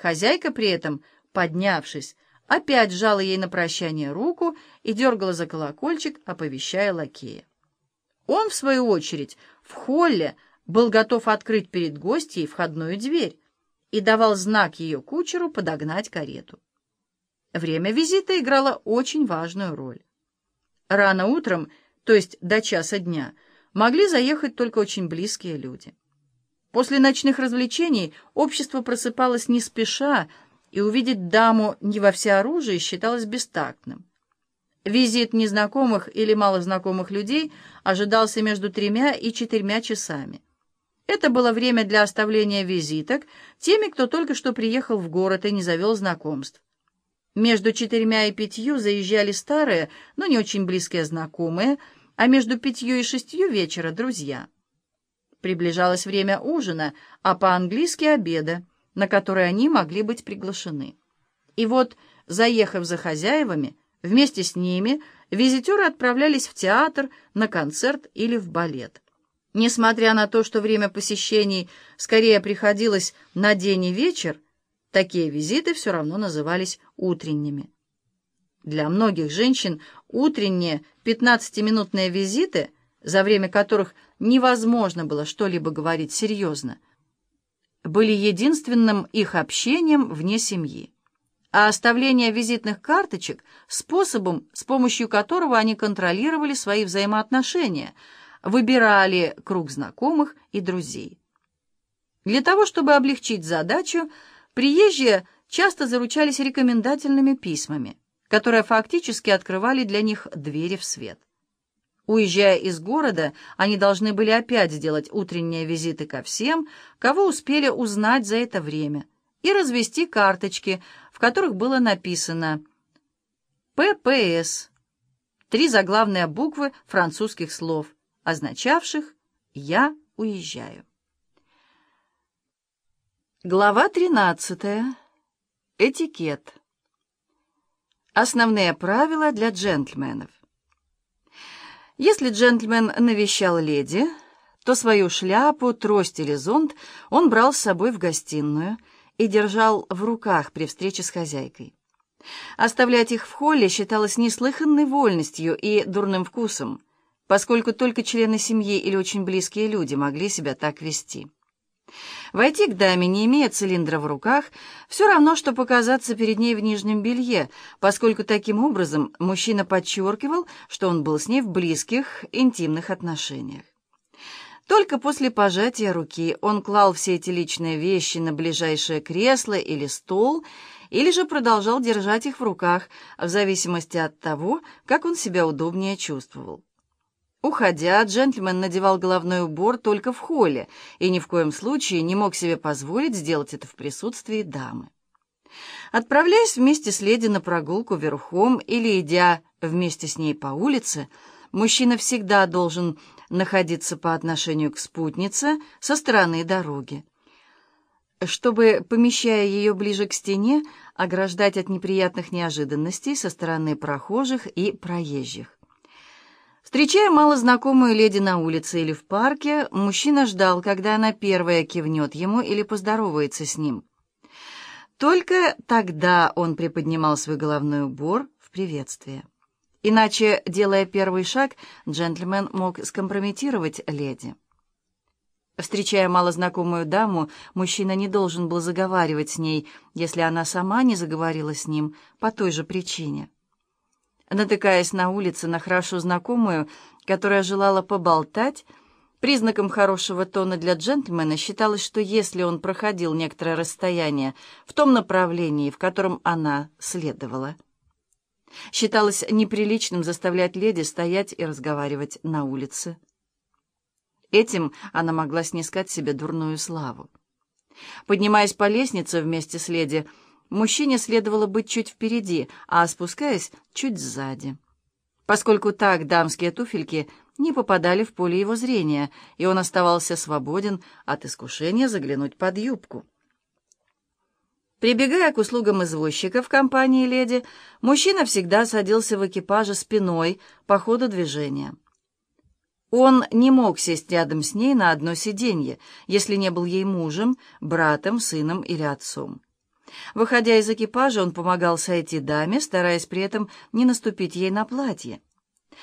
Хозяйка при этом, поднявшись, опять сжала ей на прощание руку и дергала за колокольчик, оповещая лакея. Он, в свою очередь, в холле был готов открыть перед гостьей входную дверь и давал знак ее кучеру подогнать карету. Время визита играло очень важную роль. Рано утром, то есть до часа дня, могли заехать только очень близкие люди. После ночных развлечений общество просыпалось не спеша, и увидеть даму не во всеоружии считалось бестактным. Визит незнакомых или малознакомых людей ожидался между тремя и четырьмя часами. Это было время для оставления визиток теми, кто только что приехал в город и не завел знакомств. Между четырьмя и пятью заезжали старые, но не очень близкие знакомые, а между пятью и шестью вечера — друзья. Приближалось время ужина, а по-английски — обеда, на который они могли быть приглашены. И вот, заехав за хозяевами, вместе с ними визитеры отправлялись в театр, на концерт или в балет. Несмотря на то, что время посещений скорее приходилось на день и вечер, такие визиты все равно назывались утренними. Для многих женщин утренние 15-минутные визиты, за время которых невозможно было что-либо говорить серьезно, были единственным их общением вне семьи, а оставление визитных карточек — способом, с помощью которого они контролировали свои взаимоотношения — выбирали круг знакомых и друзей. Для того, чтобы облегчить задачу, приезжие часто заручались рекомендательными письмами, которые фактически открывали для них двери в свет. Уезжая из города, они должны были опять сделать утренние визиты ко всем, кого успели узнать за это время, и развести карточки, в которых было написано «ППС» — три заглавные буквы французских слов — означавших «я уезжаю». Глава 13. Этикет. Основные правила для джентльменов. Если джентльмен навещал леди, то свою шляпу, трость или зонт он брал с собой в гостиную и держал в руках при встрече с хозяйкой. Оставлять их в холле считалось неслыханной вольностью и дурным вкусом, поскольку только члены семьи или очень близкие люди могли себя так вести. Войти к даме, не имея цилиндра в руках, все равно, что показаться перед ней в нижнем белье, поскольку таким образом мужчина подчеркивал, что он был с ней в близких, интимных отношениях. Только после пожатия руки он клал все эти личные вещи на ближайшее кресло или стол, или же продолжал держать их в руках, в зависимости от того, как он себя удобнее чувствовал. Уходя, джентльмен надевал головной убор только в холле и ни в коем случае не мог себе позволить сделать это в присутствии дамы. Отправляясь вместе с леди на прогулку верхом или идя вместе с ней по улице, мужчина всегда должен находиться по отношению к спутнице со стороны дороги, чтобы, помещая ее ближе к стене, ограждать от неприятных неожиданностей со стороны прохожих и проезжих. Встречая малознакомую леди на улице или в парке, мужчина ждал, когда она первая кивнет ему или поздоровается с ним. Только тогда он приподнимал свой головной убор в приветствие. Иначе, делая первый шаг, джентльмен мог скомпрометировать леди. Встречая малознакомую даму, мужчина не должен был заговаривать с ней, если она сама не заговорила с ним по той же причине натыкаясь на улице на хорошо знакомую, которая желала поболтать, признаком хорошего тона для джентльмена считалось, что если он проходил некоторое расстояние в том направлении, в котором она следовала, считалось неприличным заставлять леди стоять и разговаривать на улице. Этим она могла снискать себе дурную славу. Поднимаясь по лестнице вместе с леди, мужчине следовало быть чуть впереди, а спускаясь чуть сзади. Поскольку так дамские туфельки не попадали в поле его зрения, и он оставался свободен от искушения заглянуть под юбку. Прибегая к услугам извозчика в компании леди, мужчина всегда садился в экипаже спиной по ходу движения. Он не мог сесть рядом с ней на одно сиденье, если не был ей мужем, братом, сыном или отцом. Выходя из экипажа, он помогал сойти даме, стараясь при этом не наступить ей на платье.